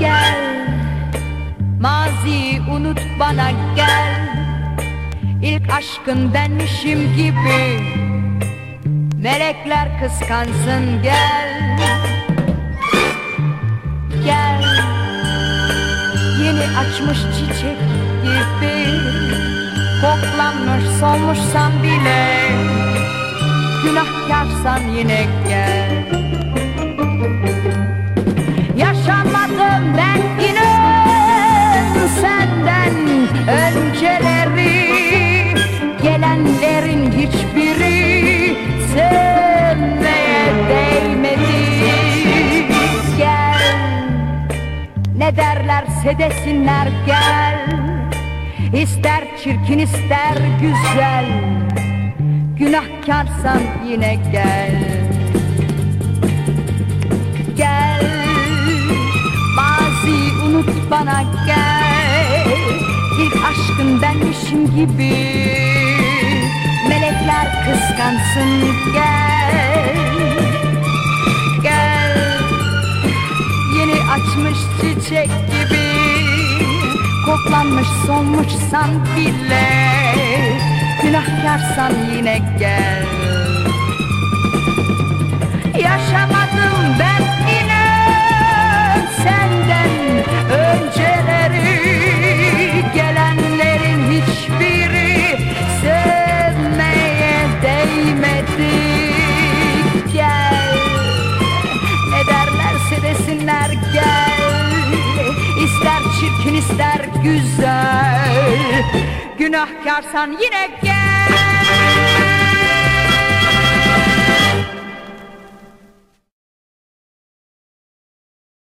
Gel. Maziyi unut bana gel. İlk aşkın benmişim gibi. Melekler kıskansın gel. Gel. Yeni açmış çiçek gibi. Koklanmış solmuşsam bile Günahkarsan yine gel. Yaşamadım ben inan senden önceleri. Gelenlerin hiçbiri sevmeye değmedi. Gel. Ne derlerse desinler gel. İster çirkin ister güzel Günahkarsan yine gel. Gel Mazi unut bana gel. İlk aşkın benmişim gibi Melekler kıskansın gel. Gel Yeni açmış çiçek gibi Koklanmış solmuşsan bile Günahkarsan yine gel. Yaşamadım ben inan senden. Önceleri Gelenlerin hiçbiri sevmeye değmedi. Gel. Ne derlerse desinler gel. İster çirkin ister güzel Günahkarsan yine gel.